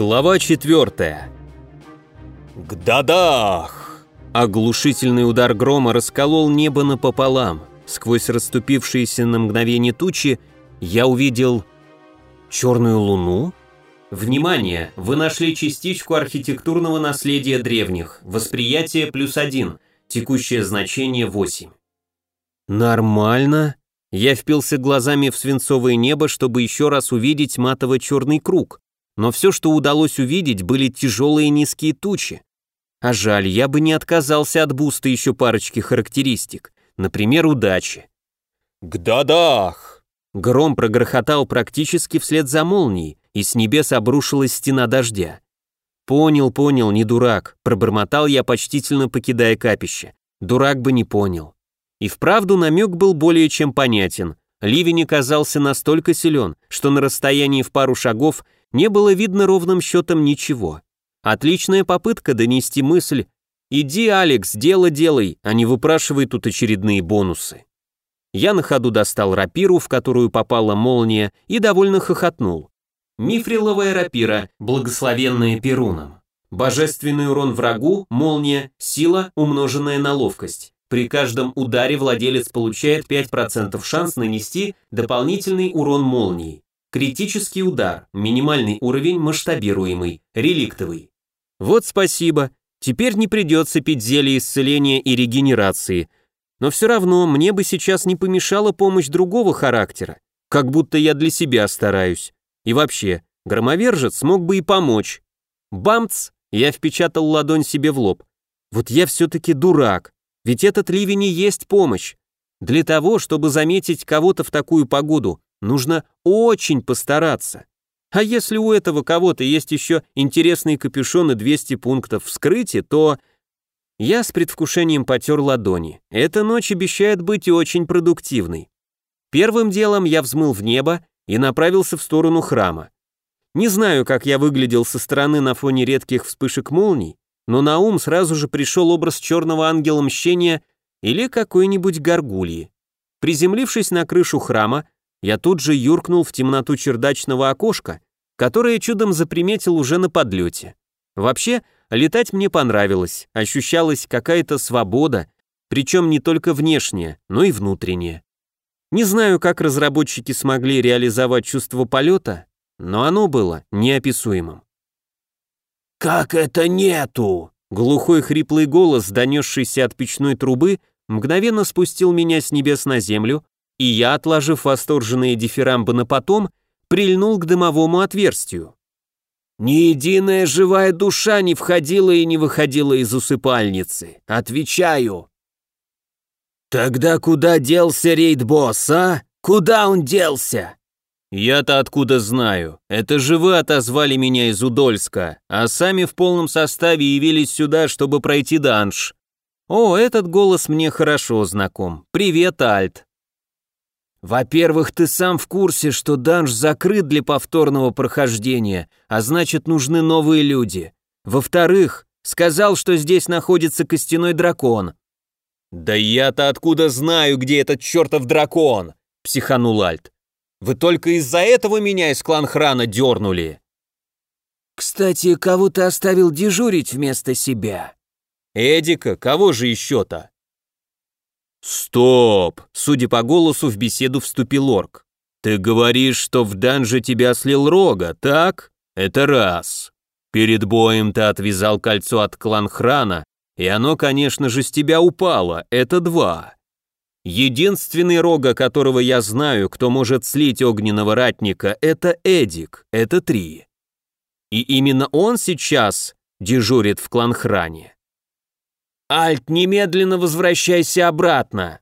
Глава четвертая. Гдадах! Оглушительный удар грома расколол небо напополам. Сквозь расступившиеся на мгновение тучи я увидел черную луну. Внимание! Вы нашли частичку архитектурного наследия древних. Восприятие плюс один. Текущее значение 8. Нормально. Я впился глазами в свинцовое небо, чтобы еще раз увидеть матово-черный круг но все, что удалось увидеть, были тяжелые низкие тучи. А жаль, я бы не отказался от буста еще парочки характеристик, например, удачи. «Гдадах!» Гром прогрохотал практически вслед за молнией, и с небес обрушилась стена дождя. «Понял, понял, не дурак», — пробормотал я, почтительно покидая капище. Дурак бы не понял. И вправду намек был более чем понятен. Ливень оказался настолько силен, что на расстоянии в пару шагов не было видно ровным счетом ничего. Отличная попытка донести мысль «Иди, Алекс, дело делай, а не выпрашивай тут очередные бонусы». Я на ходу достал рапиру, в которую попала молния, и довольно хохотнул. Мифриловая рапира, благословенная Перуном. Божественный урон врагу, молния, сила, умноженная на ловкость. При каждом ударе владелец получает 5% шанс нанести дополнительный урон молнией. Критический удар, минимальный уровень масштабируемый, реликтовый. Вот спасибо, теперь не придется пить зелье исцеления и регенерации. Но все равно мне бы сейчас не помешала помощь другого характера, как будто я для себя стараюсь. И вообще, громовержец смог бы и помочь. Бамц! Я впечатал ладонь себе в лоб. Вот я все-таки дурак, ведь этот ливень и есть помощь. Для того, чтобы заметить кого-то в такую погоду, Нужно очень постараться. А если у этого кого-то есть еще интересный капюшон и 200 пунктов вскрытия, то... Я с предвкушением потер ладони. Эта ночь обещает быть очень продуктивной. Первым делом я взмыл в небо и направился в сторону храма. Не знаю, как я выглядел со стороны на фоне редких вспышек молний, но на ум сразу же пришел образ черного ангела мщения или какой-нибудь горгульи. Приземлившись на крышу храма, я тут же юркнул в темноту чердачного окошка, которое чудом заприметил уже на подлете. Вообще, летать мне понравилось, ощущалась какая-то свобода, причем не только внешняя, но и внутренняя. Не знаю, как разработчики смогли реализовать чувство полета, но оно было неописуемым. «Как это нету?» Глухой хриплый голос, донесшийся от печной трубы, мгновенно спустил меня с небес на землю, и я, отложив восторженные дифирамбы на потом, прильнул к дымовому отверстию. Ни единая живая душа не входила и не выходила из усыпальницы. Отвечаю. Тогда куда делся рейд-босс, а? Куда он делся? Я-то откуда знаю. Это же вы отозвали меня из Удольска, а сами в полном составе явились сюда, чтобы пройти данж. О, этот голос мне хорошо знаком. Привет, Альт. Во-первых, ты сам в курсе, что данж закрыт для повторного прохождения, а значит, нужны новые люди. Во-вторых, сказал, что здесь находится костяной дракон. Да я-то откуда знаю, где этот чертов дракон? психанул Альт. Вы только из-за этого меня из клан-храна дернули. Кстати, кого ты оставил дежурить вместо себя? Эдика, кого же еще-то? «Стоп!» — судя по голосу, в беседу вступил орк. «Ты говоришь, что в данже тебя слил рога, так? Это раз. Перед боем ты отвязал кольцо от клан-храна, и оно, конечно же, с тебя упало, это два. Единственный рога, которого я знаю, кто может слить огненного ратника, это Эдик, это три. И именно он сейчас дежурит в клан-хране. «Альт, немедленно возвращайся обратно!»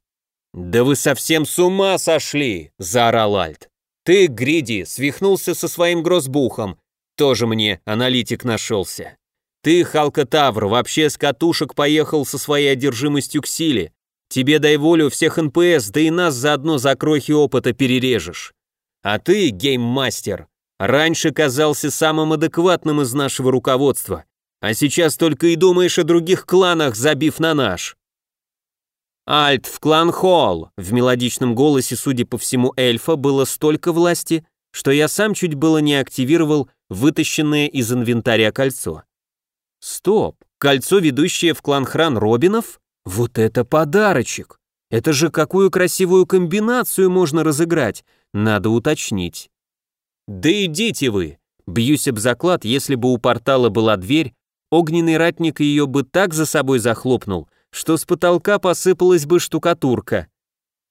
«Да вы совсем с ума сошли!» – заорал Альт. «Ты, Гриди, свихнулся со своим гроссбухом. Тоже мне аналитик нашелся. Ты, Халка Тавр, вообще с катушек поехал со своей одержимостью к силе. Тебе дай волю всех НПС, да и нас заодно за крохи опыта перережешь. А ты, гейммастер, раньше казался самым адекватным из нашего руководства, а сейчас только и думаешь о других кланах, забив на наш. Альт в клан Холл. В мелодичном голосе, судя по всему, эльфа было столько власти, что я сам чуть было не активировал вытащенное из инвентаря кольцо. Стоп, кольцо, ведущее в клан Хран Робинов? Вот это подарочек! Это же какую красивую комбинацию можно разыграть, надо уточнить. Да идите вы! Бьюсь об заклад, если бы у портала была дверь, огненный ратник ее бы так за собой захлопнул, что с потолка посыпалась бы штукатурка.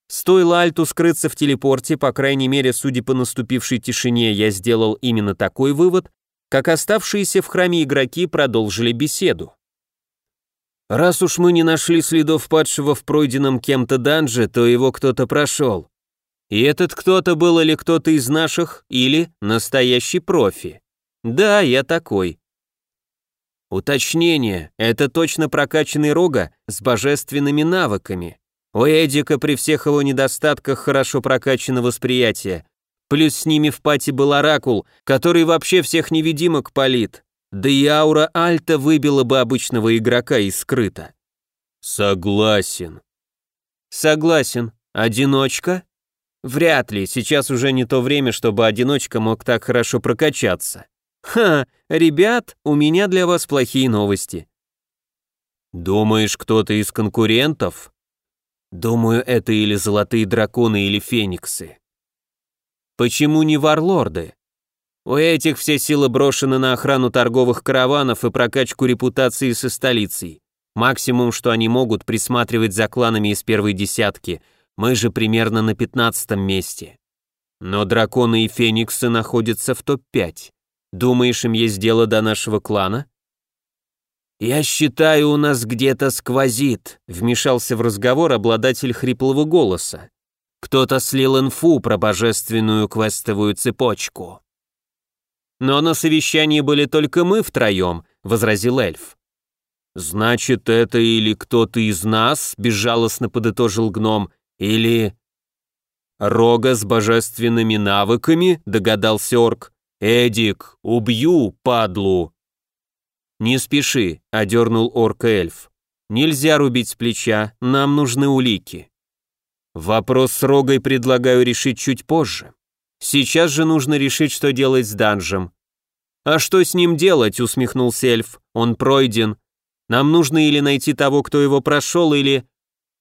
Стоило Альту скрыться в телепорте, по крайней мере, судя по наступившей тишине, я сделал именно такой вывод, как оставшиеся в храме игроки продолжили беседу. «Раз уж мы не нашли следов падшего в пройденном кем-то данже, то его кто-то прошел. И этот кто-то был или кто-то из наших, или настоящий профи. Да, я такой. Уточнение, это точно прокачанный рога с божественными навыками. У Эдика при всех его недостатках хорошо прокачано восприятие. Плюс с ними в пати был оракул, который вообще всех невидимок палит. Да и аура Альта выбила бы обычного игрока из скрыта. Согласен. Согласен. Одиночка? Вряд ли, сейчас уже не то время, чтобы одиночка мог так хорошо прокачаться. Ха, ребят, у меня для вас плохие новости. Думаешь, кто-то из конкурентов? Думаю, это или золотые драконы, или фениксы. Почему не варлорды? У этих все силы брошены на охрану торговых караванов и прокачку репутации со столицей. Максимум, что они могут, присматривать за кланами из первой десятки. Мы же примерно на пятнадцатом месте. Но драконы и фениксы находятся в топ-5. Думаешь, им есть дело до нашего клана? «Я считаю, у нас где-то сквозит», — вмешался в разговор обладатель хриплого голоса. «Кто-то слил инфу про божественную квестовую цепочку». «Но на совещании были только мы втроем», — возразил эльф. «Значит, это или кто-то из нас», — безжалостно подытожил гном, «или...» «Рога с божественными навыками», — догадался орк. «Эдик, убью, падлу!» «Не спеши», — одернул орка эльф. «Нельзя рубить с плеча, нам нужны улики». Вопрос с Рогой предлагаю решить чуть позже. Сейчас же нужно решить, что делать с данжем. «А что с ним делать?» — усмехнулся эльф. «Он пройден. Нам нужно или найти того, кто его прошел, или...»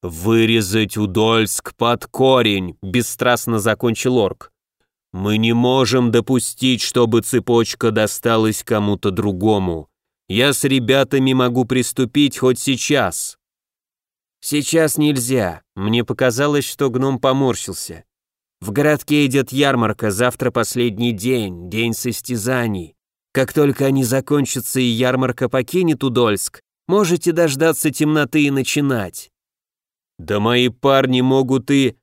«Вырезать Удольск под корень», — бесстрастно закончил орк. «Мы не можем допустить, чтобы цепочка досталась кому-то другому. Я с ребятами могу приступить хоть сейчас». «Сейчас нельзя», — мне показалось, что гном поморщился. «В городке идет ярмарка, завтра последний день, день состязаний. Как только они закончатся и ярмарка покинет Удольск, можете дождаться темноты и начинать». «Да мои парни могут и...»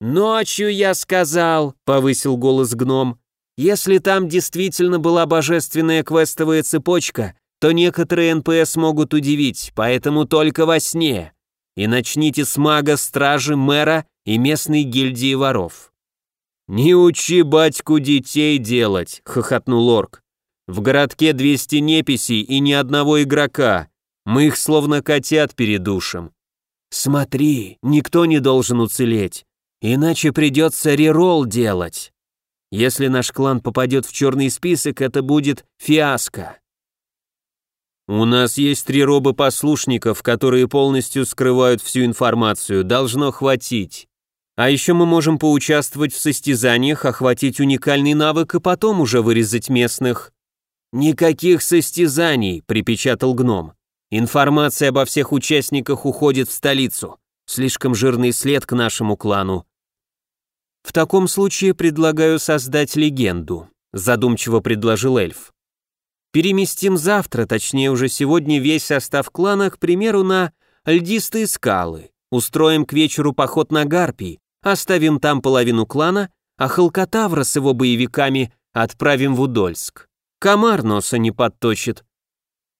«Ночью, я сказал», — повысил голос гном. «Если там действительно была божественная квестовая цепочка, то некоторые НПС могут удивить, поэтому только во сне. И начните с мага, стражи, мэра и местной гильдии воров». «Не учи батьку детей делать», — хохотнул орк. «В городке 200 неписей и ни одного игрока. Мы их словно котят передушим». «Смотри, никто не должен уцелеть, иначе придется реролл делать. Если наш клан попадет в черный список, это будет фиаско». «У нас есть три робы-послушников, которые полностью скрывают всю информацию, должно хватить. А еще мы можем поучаствовать в состязаниях, охватить уникальный навык и потом уже вырезать местных». «Никаких состязаний», — припечатал гном. «Информация обо всех участниках уходит в столицу. Слишком жирный след к нашему клану». «В таком случае предлагаю создать легенду», — задумчиво предложил эльф. Переместим завтра, точнее уже сегодня, весь состав клана, к примеру, на льдистые скалы. Устроим к вечеру поход на Гарпий, оставим там половину клана, а Халкотавра с его боевиками отправим в Удольск. Комар носа не подточит.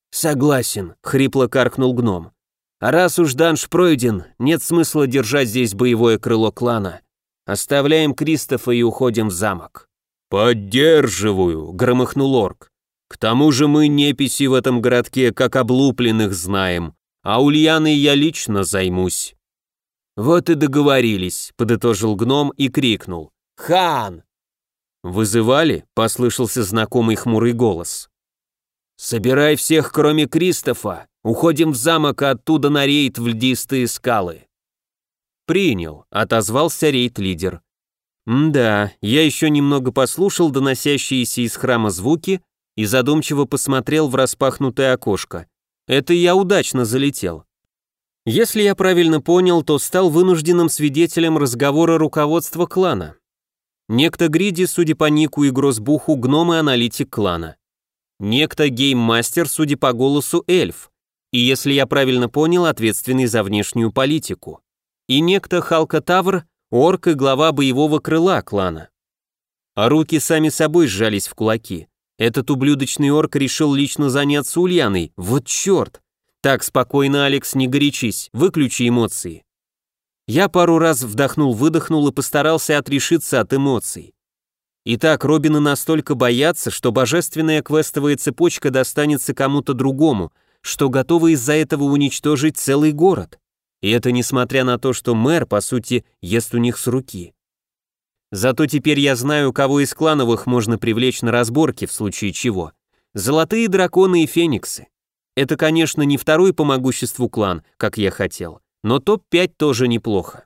Согласен, хрипло каркнул гном. Раз уж данж пройден, нет смысла держать здесь боевое крыло клана. Оставляем Кристофа и уходим в замок. Поддерживаю, громыхнул орк. К тому же мы неписи в этом городке как облупленных знаем, а Ульяной я лично займусь». «Вот и договорились», — подытожил гном и крикнул. «Хан!» «Вызывали?» — послышался знакомый хмурый голос. «Собирай всех, кроме Кристофа. Уходим в замок, а оттуда на рейд в льдистые скалы». «Принял», — отозвался рейд-лидер. «Да, я еще немного послушал доносящиеся из храма звуки и задумчиво посмотрел в распахнутое окошко. Это я удачно залетел. Если я правильно понял, то стал вынужденным свидетелем разговора руководства клана. Некто Гриди, судя по нику и грозбуху, гном и аналитик клана. Некто гейммастер, судя по голосу, эльф. И если я правильно понял, ответственный за внешнюю политику. И некто Халка Тавр, орк и глава боевого крыла клана. А руки сами собой сжались в кулаки. Этот ублюдочный орк решил лично заняться Ульяной. Вот черт! Так, спокойно, Алекс, не горячись, выключи эмоции. Я пару раз вдохнул-выдохнул и постарался отрешиться от эмоций. Итак, Робины настолько боятся, что божественная квестовая цепочка достанется кому-то другому, что готовы из-за этого уничтожить целый город. И это несмотря на то, что мэр, по сути, ест у них с руки. Зато теперь я знаю, кого из клановых можно привлечь на разборки в случае чего. Золотые драконы и фениксы. Это, конечно, не второй по могуществу клан, как я хотел, но топ-5 тоже неплохо.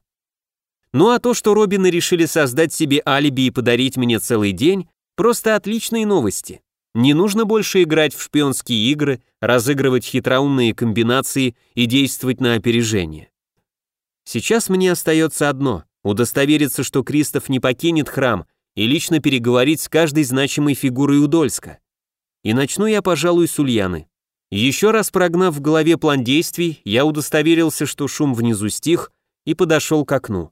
Ну а то, что Робины решили создать себе алиби и подарить мне целый день, просто отличные новости. Не нужно больше играть в шпионские игры, разыгрывать хитроумные комбинации и действовать на опережение. Сейчас мне остается одно – удостовериться, что Кристоф не покинет храм и лично переговорить с каждой значимой фигурой Удольска. И начну я, пожалуй, с Ульяны. Еще раз прогнав в голове план действий, я удостоверился, что шум внизу стих, и подошел к окну.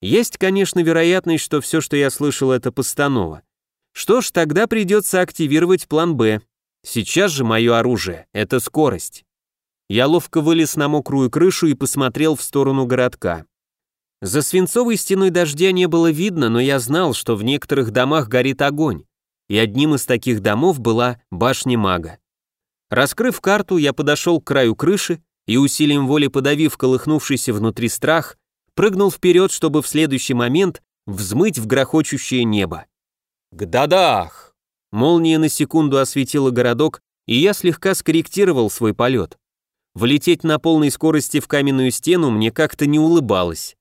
Есть, конечно, вероятность, что все, что я слышал, это постанова. Что ж, тогда придется активировать план «Б». Сейчас же мое оружие — это скорость. Я ловко вылез на мокрую крышу и посмотрел в сторону городка. За свинцовой стеной дождя не было видно, но я знал, что в некоторых домах горит огонь, и одним из таких домов была башня мага. Раскрыв карту, я подошел к краю крыши и усилием воли подавив колыхнувшийся внутри страх, прыгнул вперед, чтобы в следующий момент взмыть в грохочущее небо. Гдадах! Молния на секунду осветила городок, и я слегка скорректировал свой полет. Влететь на полной скорости в каменную стену мне как-то не улыбалось.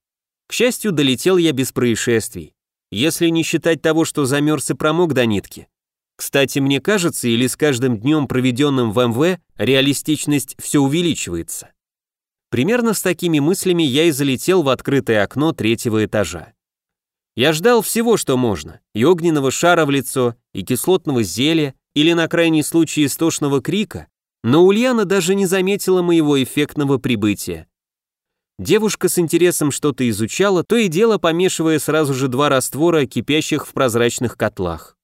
К счастью, долетел я без происшествий. Если не считать того, что замерз и промок до нитки, кстати, мне кажется, или с каждым днем, проведенным в МВ, реалистичность все увеличивается. Примерно с такими мыслями я и залетел в открытое окно третьего этажа. Я ждал всего, что можно, и огненного шара в лицо, и кислотного зелья, или на крайний случай истошного крика, но Ульяна даже не заметила моего эффектного прибытия. Девушка с интересом что-то изучала, то и дело помешивая сразу же два раствора, кипящих в прозрачных котлах.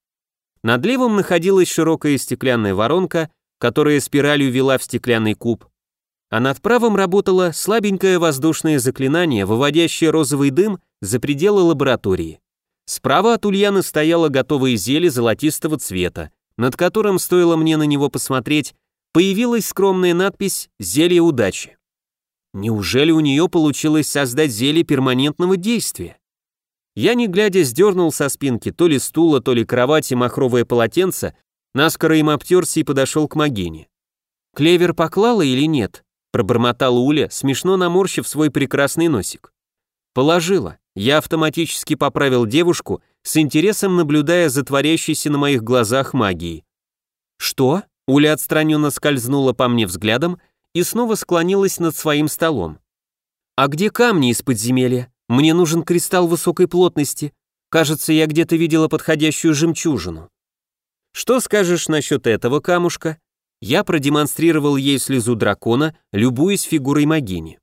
Над левым находилась широкая стеклянная воронка, которая спиралью вела в стеклянный куб, а над правым работало слабенькое воздушное заклинание, выводящее розовый дым за пределы лаборатории. Справа от Ульяны стояло готовое зелье золотистого цвета, над которым, стоило мне на него посмотреть, появилась скромная надпись «Зелье удачи». Неужели у нее получилось создать зелье перманентного действия? Я, не глядя, сдернул со спинки то ли стула, то ли кровати махровое полотенце, наскоро им обтерся и подошел к Магине. «Клевер поклала или нет?» – пробормотала Уля, смешно наморщив свой прекрасный носик. «Положила». Я автоматически поправил девушку, с интересом наблюдая за творящейся на моих глазах магией. «Что?» – Уля отстраненно скользнула по мне взглядом и снова склонилась над своим столом. «А где камни из подземелья?» Мне нужен кристалл высокой плотности. Кажется, я где-то видела подходящую жемчужину. Что скажешь насчет этого камушка? Я продемонстрировал ей слезу дракона, любуясь фигурой могини.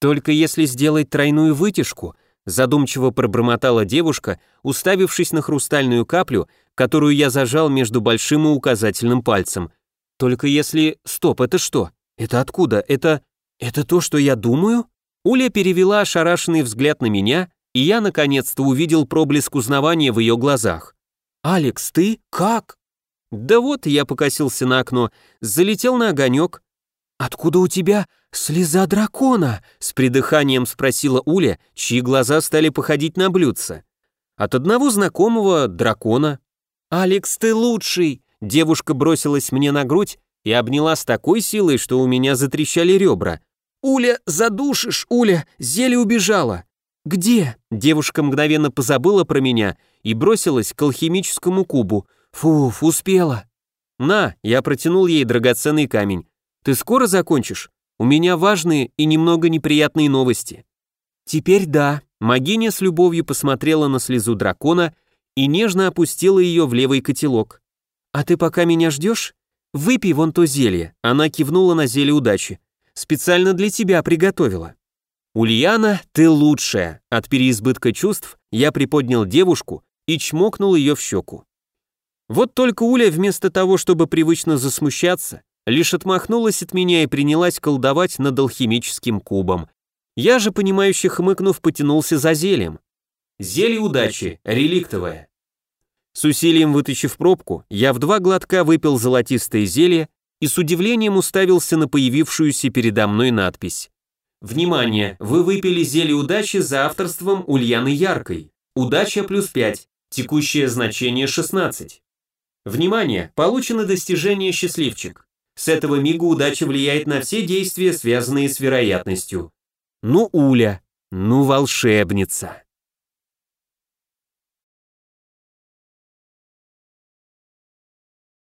Только если сделать тройную вытяжку, задумчиво пробормотала девушка, уставившись на хрустальную каплю, которую я зажал между большим и указательным пальцем. Только если... Стоп, это что? Это откуда? Это... Это то, что я думаю? Уля перевела ошарашенный взгляд на меня, и я наконец-то увидел проблеск узнавания в ее глазах. «Алекс, ты? Как?» «Да вот», я покосился на окно, залетел на огонек. «Откуда у тебя слеза дракона?» с придыханием спросила Уля, чьи глаза стали походить на блюдца. От одного знакомого дракона. «Алекс, ты лучший!» Девушка бросилась мне на грудь и обняла с такой силой, что у меня затрещали ребра. «Уля, задушишь, Уля, зелье убежала!» «Где?» Девушка мгновенно позабыла про меня и бросилась к алхимическому кубу. «Фуф, успела!» «На!» Я протянул ей драгоценный камень. «Ты скоро закончишь? У меня важные и немного неприятные новости». «Теперь да». Магиня с любовью посмотрела на слезу дракона и нежно опустила ее в левый котелок. «А ты пока меня ждешь? Выпей вон то зелье». Она кивнула на зелье удачи. «Специально для тебя приготовила». «Ульяна, ты лучшая!» От переизбытка чувств я приподнял девушку и чмокнул ее в щеку. Вот только Уля вместо того, чтобы привычно засмущаться, лишь отмахнулась от меня и принялась колдовать над алхимическим кубом. Я же, понимающе хмыкнув, потянулся за зельем. Зелье удачи, реликтовое. С усилием вытащив пробку, я в два глотка выпил золотистое зелье и с удивлением уставился на появившуюся передо мной надпись. Внимание! Вы выпили зелье удачи за авторством Ульяны Яркой. Удача плюс 5. Текущее значение 16. Внимание! Получено достижение «Счастливчик». С этого мига удача влияет на все действия, связанные с вероятностью. Ну, Уля, ну, волшебница.